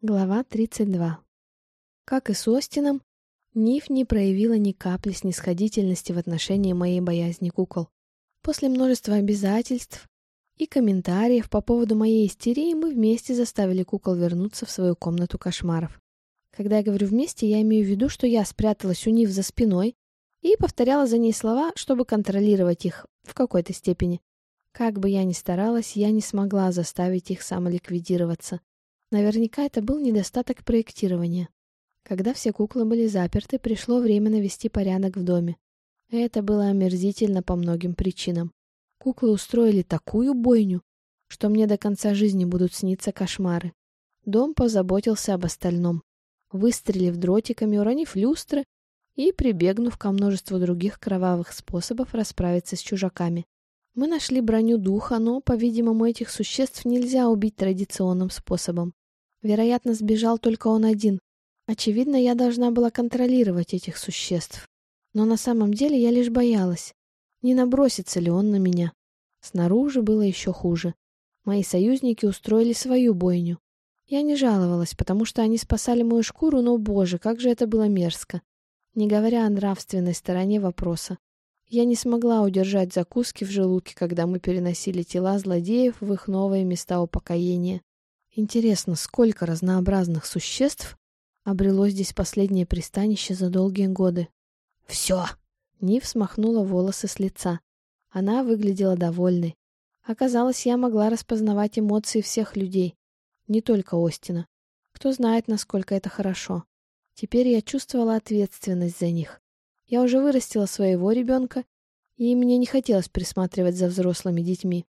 Глава 32. Как и с Остином, Ниф не проявила ни капли снисходительности в отношении моей боязни кукол. После множества обязательств и комментариев по поводу моей истерии мы вместе заставили кукол вернуться в свою комнату кошмаров. Когда я говорю «вместе», я имею в виду, что я спряталась у Ниф за спиной и повторяла за ней слова, чтобы контролировать их в какой-то степени. Как бы я ни старалась, я не смогла заставить их самоликвидироваться. Наверняка это был недостаток проектирования. Когда все куклы были заперты, пришло время навести порядок в доме. Это было омерзительно по многим причинам. Куклы устроили такую бойню, что мне до конца жизни будут сниться кошмары. Дом позаботился об остальном. Выстрелив дротиками, уронив люстры и прибегнув ко множеству других кровавых способов расправиться с чужаками. Мы нашли броню духа, но, по-видимому, этих существ нельзя убить традиционным способом. Вероятно, сбежал только он один. Очевидно, я должна была контролировать этих существ. Но на самом деле я лишь боялась. Не набросится ли он на меня? Снаружи было еще хуже. Мои союзники устроили свою бойню. Я не жаловалась, потому что они спасали мою шкуру, но, боже, как же это было мерзко. Не говоря о нравственной стороне вопроса. Я не смогла удержать закуски в желудке, когда мы переносили тела злодеев в их новые места упокоения. Интересно, сколько разнообразных существ обрело здесь последнее пристанище за долгие годы. «Все!» — Нив смахнула волосы с лица. Она выглядела довольной. Оказалось, я могла распознавать эмоции всех людей, не только Остина. Кто знает, насколько это хорошо. Теперь я чувствовала ответственность за них. Я уже вырастила своего ребенка, и мне не хотелось присматривать за взрослыми детьми.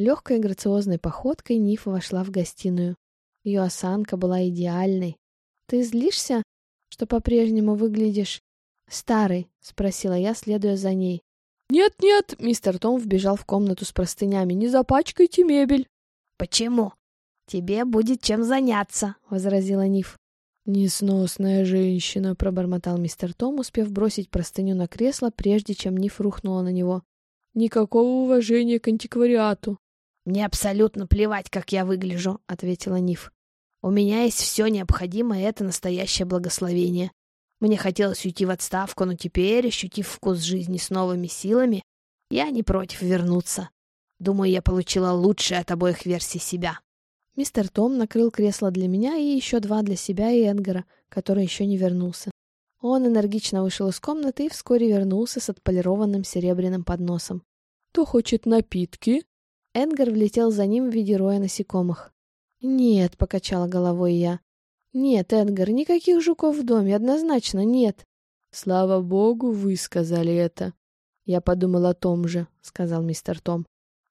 Легкой грациозной походкой Нифа вошла в гостиную. Ее осанка была идеальной. «Ты злишься, что по-прежнему выглядишь старый?» — спросила я, следуя за ней. «Нет-нет!» — мистер Том вбежал в комнату с простынями. «Не запачкайте мебель!» «Почему? Тебе будет чем заняться!» — возразила Ниф. «Несносная женщина!» — пробормотал мистер Том, успев бросить простыню на кресло, прежде чем Ниф рухнула на него. «Никакого уважения к антиквариату!» «Мне абсолютно плевать, как я выгляжу», — ответила Ниф. «У меня есть все необходимое, это настоящее благословение. Мне хотелось уйти в отставку, но теперь, ощутив вкус жизни с новыми силами, я не против вернуться. Думаю, я получила лучшее от обоих версий себя». Мистер Том накрыл кресло для меня и еще два для себя и Энгара, который еще не вернулся. Он энергично вышел из комнаты и вскоре вернулся с отполированным серебряным подносом. «Кто хочет напитки?» Эдгар влетел за ним в виде роя насекомых. «Нет», — покачала головой я. «Нет, Эдгар, никаких жуков в доме, однозначно нет». «Слава богу, вы сказали это». «Я подумал о том же», — сказал мистер Том.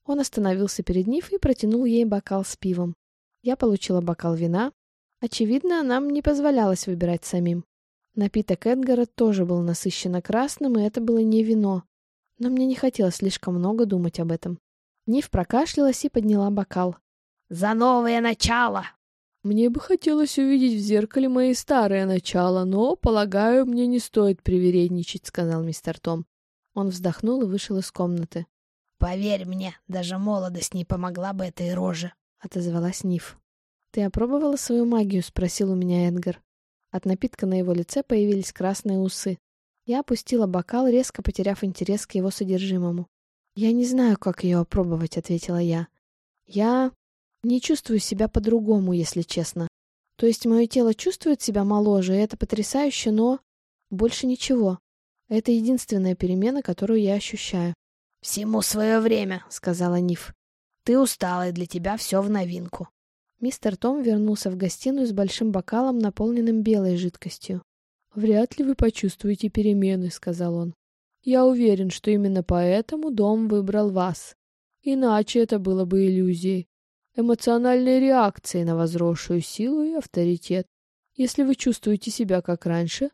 Он остановился перед Ниф и протянул ей бокал с пивом. Я получила бокал вина. Очевидно, нам не позволялось выбирать самим. Напиток Эдгара тоже был насыщенно красным, и это было не вино. Но мне не хотелось слишком много думать об этом. Нив прокашлялась и подняла бокал. «За новое начало!» «Мне бы хотелось увидеть в зеркале мои старые начала, но, полагаю, мне не стоит привередничать», — сказал мистер Том. Он вздохнул и вышел из комнаты. «Поверь мне, даже молодость не помогла бы этой роже», — отозвалась Ниф. «Ты опробовала свою магию?» — спросил у меня Эдгар. От напитка на его лице появились красные усы. Я опустила бокал, резко потеряв интерес к его содержимому. «Я не знаю, как ее опробовать», — ответила я. «Я не чувствую себя по-другому, если честно. То есть мое тело чувствует себя моложе, и это потрясающе, но... Больше ничего. Это единственная перемена, которую я ощущаю». «Всему свое время», — сказала Ниф. «Ты устала, и для тебя все в новинку». Мистер Том вернулся в гостиную с большим бокалом, наполненным белой жидкостью. «Вряд ли вы почувствуете перемены», — сказал он. Я уверен, что именно поэтому дом выбрал вас. Иначе это было бы иллюзией, эмоциональной реакцией на возросшую силу и авторитет. Если вы чувствуете себя как раньше,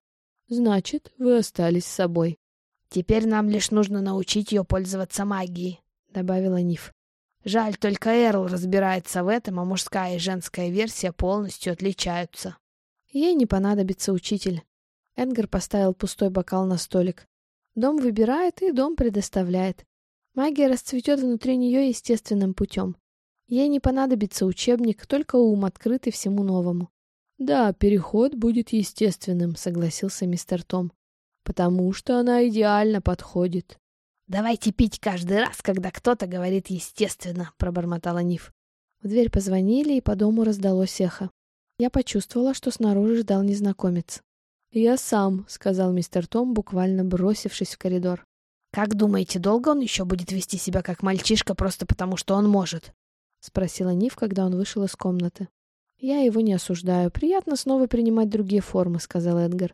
значит, вы остались с собой. «Теперь нам лишь нужно научить ее пользоваться магией», — добавила Ниф. «Жаль, только Эрл разбирается в этом, а мужская и женская версия полностью отличаются». Ей не понадобится учитель. Эдгар поставил пустой бокал на столик. Дом выбирает, и дом предоставляет. Магия расцветет внутри нее естественным путем. Ей не понадобится учебник, только ум, открытый всему новому. «Да, переход будет естественным», — согласился мистер Том. «Потому что она идеально подходит». «Давайте пить каждый раз, когда кто-то говорит естественно», — пробормотала Ниф. В дверь позвонили, и по дому раздалось эхо. Я почувствовала, что снаружи ждал незнакомец. «Я сам», — сказал мистер Том, буквально бросившись в коридор. «Как думаете, долго он еще будет вести себя как мальчишка просто потому, что он может?» — спросила Ниф, когда он вышел из комнаты. «Я его не осуждаю. Приятно снова принимать другие формы», — сказал Эдгар.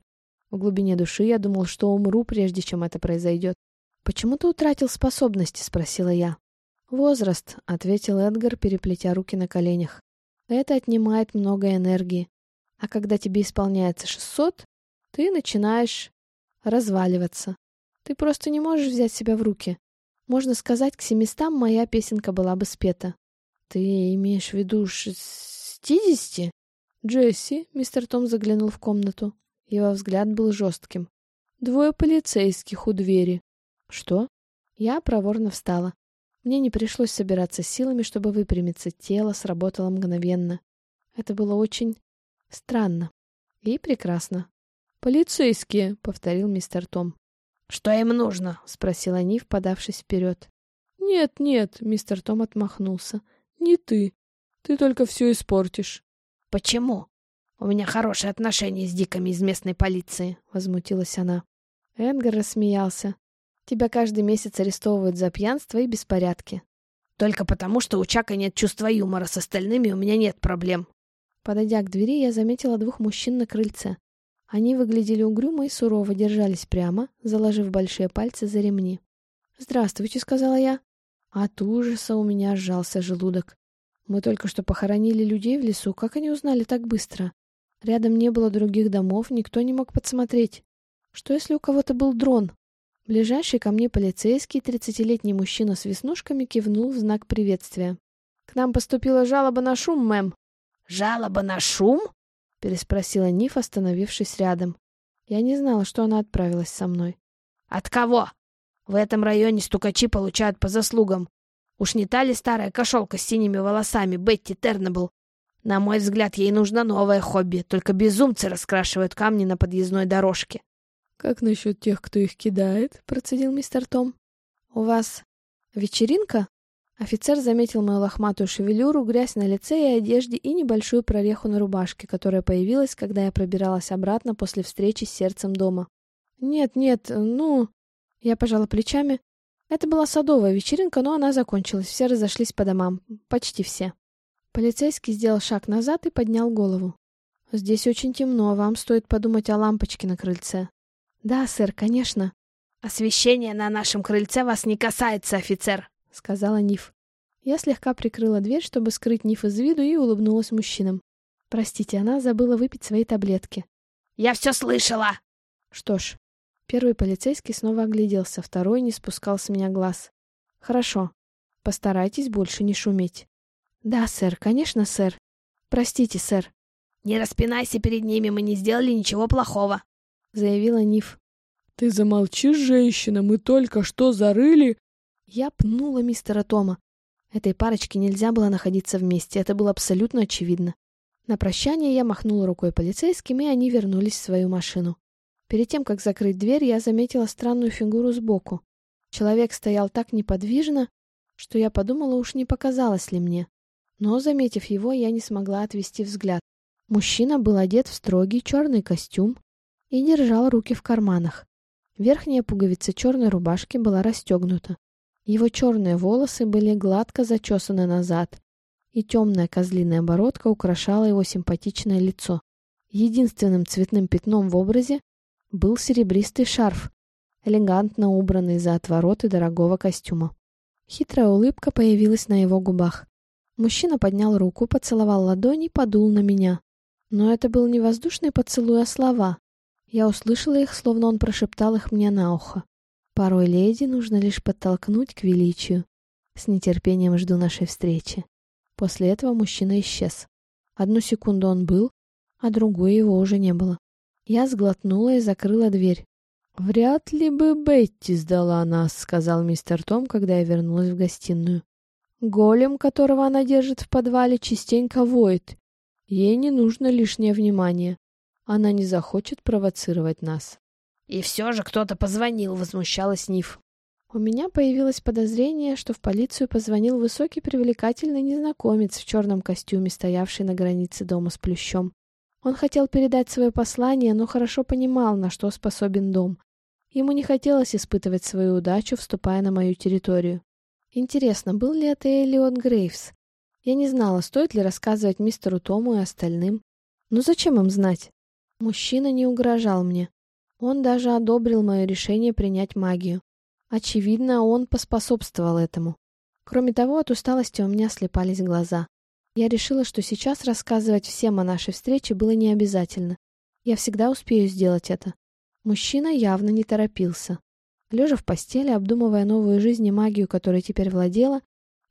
В глубине души я думал, что умру, прежде чем это произойдет. «Почему ты утратил способности?» — спросила я. «Возраст», — ответил Эдгар, переплетя руки на коленях. «Это отнимает много энергии. А когда тебе исполняется шестьсот, ты начинаешь разваливаться. Ты просто не можешь взять себя в руки. Можно сказать, к семистам моя песенка была бы спета. Ты имеешь в виду шестидесяти? Джесси, мистер Том заглянул в комнату. Его взгляд был жестким. Двое полицейских у двери. Что? Я проворно встала. Мне не пришлось собираться силами, чтобы выпрямиться. Тело сработало мгновенно. Это было очень странно и прекрасно. «Полицейские», — повторил мистер Том. «Что им нужно?» — спросила Нив, подавшись вперед. «Нет, нет», — мистер Том отмахнулся. Не ты. Ты только все испортишь. Почему? У меня хорошие отношения с диками из местной полиции, возмутилась она. Эдгар рассмеялся. Тебя каждый месяц арестовывают за пьянство и беспорядки. Только потому, что у Чака нет чувства юмора, с остальными у меня нет проблем. Подойдя к двери, я заметила двух мужчин на крыльце. Они выглядели угрюмо и сурово, держались прямо, заложив большие пальцы за ремни. «Здравствуйте», — сказала я. От ужаса у меня сжался желудок. Мы только что похоронили людей в лесу, как они узнали так быстро? Рядом не было других домов, никто не мог подсмотреть. Что если у кого-то был дрон? Ближайший ко мне полицейский, тридцатилетний мужчина с веснушками, кивнул в знак приветствия. «К нам поступила жалоба на шум, мэм». «Жалоба на шум?» — переспросила Ниф, остановившись рядом. Я не знала, что она отправилась со мной. «От кого?» В этом районе стукачи получают по заслугам. Уж не та ли старая кошелка с синими волосами, Бетти Тернабл? На мой взгляд, ей нужно новое хобби, только безумцы раскрашивают камни на подъездной дорожке. «Как насчет тех, кто их кидает?» — процедил мистер Том. «У вас вечеринка?» Офицер заметил мою лохматую шевелюру, грязь на лице и одежде и небольшую прореху на рубашке, которая появилась, когда я пробиралась обратно после встречи с сердцем дома. «Нет, нет, ну...» Я пожала плечами. Это была садовая вечеринка, но она закончилась. Все разошлись по домам. Почти все. Полицейский сделал шаг назад и поднял голову. «Здесь очень темно, вам стоит подумать о лампочке на крыльце». «Да, сэр, конечно». «Освещение на нашем крыльце вас не касается, офицер», — сказала Ниф. Я слегка прикрыла дверь, чтобы скрыть Ниф из виду, и улыбнулась мужчинам. Простите, она забыла выпить свои таблетки. «Я все слышала!» Что ж, Первый полицейский снова огляделся, второй не спускал с меня глаз. «Хорошо. Постарайтесь больше не шуметь». «Да, сэр, конечно, сэр. Простите, сэр». «Не распинайся перед ними, мы не сделали ничего плохого», — заявила Ниф. «Ты замолчишь, женщина, мы только что зарыли...» Я пнула мистера Тома. Этой парочке нельзя было находиться вместе, это было абсолютно очевидно. На прощание я махнула рукой полицейским, и они вернулись в свою машину. Перед тем, как закрыть дверь, я заметила странную фигуру сбоку. Человек стоял так неподвижно, что я подумала, уж не показалось ли мне. Но, заметив его, я не смогла отвести взгляд. Мужчина был одет в строгий черный костюм и держал руки в карманах. Верхняя пуговица черной рубашки была расстегнута. Его черные волосы были гладко зачесаны назад, и темная козлиная бородка украшала его симпатичное лицо. Единственным цветным пятном в образе был серебристый шарф, элегантно убранный за отвороты дорогого костюма. Хитрая улыбка появилась на его губах. Мужчина поднял руку, поцеловал ладони и подул на меня. Но это был не воздушный поцелуй, а слова. Я услышала их, словно он прошептал их мне на ухо. Порой леди нужно лишь подтолкнуть к величию. С нетерпением жду нашей встречи. После этого мужчина исчез. Одну секунду он был, а другую его уже не было. Я сглотнула и закрыла дверь. «Вряд ли бы Бетти сдала нас», — сказал мистер Том, когда я вернулась в гостиную. «Голем, которого она держит в подвале, частенько воет. Ей не нужно лишнее внимание. Она не захочет провоцировать нас. «И все же кто-то позвонил», — возмущалась Ниф. У меня появилось подозрение, что в полицию позвонил высокий привлекательный незнакомец в черном костюме, стоявший на границе дома с плющом. Он хотел передать свое послание, но хорошо понимал, на что способен дом. Ему не хотелось испытывать свою удачу, вступая на мою территорию. Интересно, был ли это Элиот Грейвс? Я не знала, стоит ли рассказывать мистеру Тому и остальным. Но зачем им знать? Мужчина не угрожал мне. Он даже одобрил мое решение принять магию. Очевидно, он поспособствовал этому. Кроме того, от усталости у меня слепались глаза. Я решила, что сейчас рассказывать всем о нашей встрече было не обязательно. Я всегда успею сделать это. Мужчина явно не торопился. Лежа в постели, обдумывая новую жизнь и магию, которой теперь владела,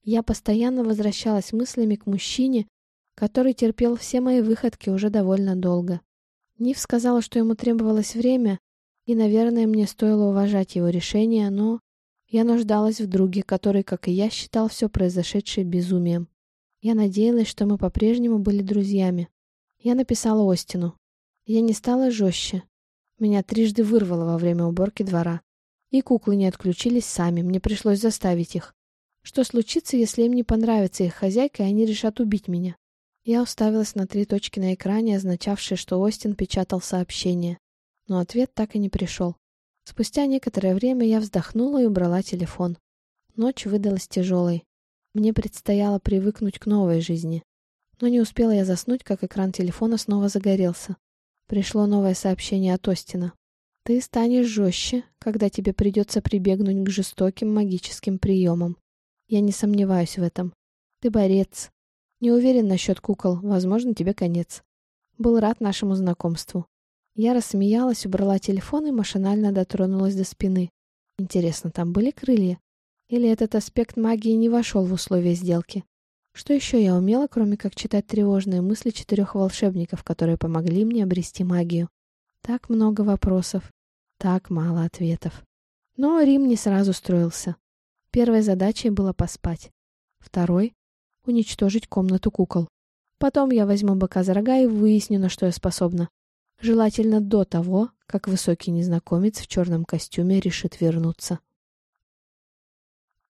я постоянно возвращалась мыслями к мужчине, который терпел все мои выходки уже довольно долго. Нив сказала, что ему требовалось время, и, наверное, мне стоило уважать его решение, но я нуждалась в друге, который, как и я, считал все произошедшее безумием. Я надеялась, что мы по-прежнему были друзьями. Я написала Остину. Я не стала жестче. Меня трижды вырвало во время уборки двора. И куклы не отключились сами, мне пришлось заставить их. Что случится, если им не понравится их хозяйка, и они решат убить меня? Я уставилась на три точки на экране, означавшие, что Остин печатал сообщение но ответ так и не пришел. Спустя некоторое время я вздохнула и убрала телефон. Ночь выдалась тяжелой. Мне предстояло привыкнуть к новой жизни. Но не успела я заснуть, как экран телефона снова загорелся. Пришло новое сообщение от Остина. «Ты станешь жестче, когда тебе придется прибегнуть к жестоким магическим приемам. Я не сомневаюсь в этом. Ты борец. Не уверен насчет кукол, возможно, тебе конец. Был рад нашему знакомству. Я рассмеялась, убрала телефон и машинально дотронулась до спины. Интересно, там были крылья? Или этот аспект магии не вошел в условия сделки? Что еще я умела, кроме как читать тревожные мысли четырех волшебников, которые помогли мне обрести магию? Так много вопросов, так мало ответов. Но Рим не сразу строился. Первой задачей было поспать. Второй — уничтожить комнату кукол. Потом я возьму быка за рога и выясню, на что я способна. Желательно до того, как высокий незнакомец в черном костюме решит вернуться.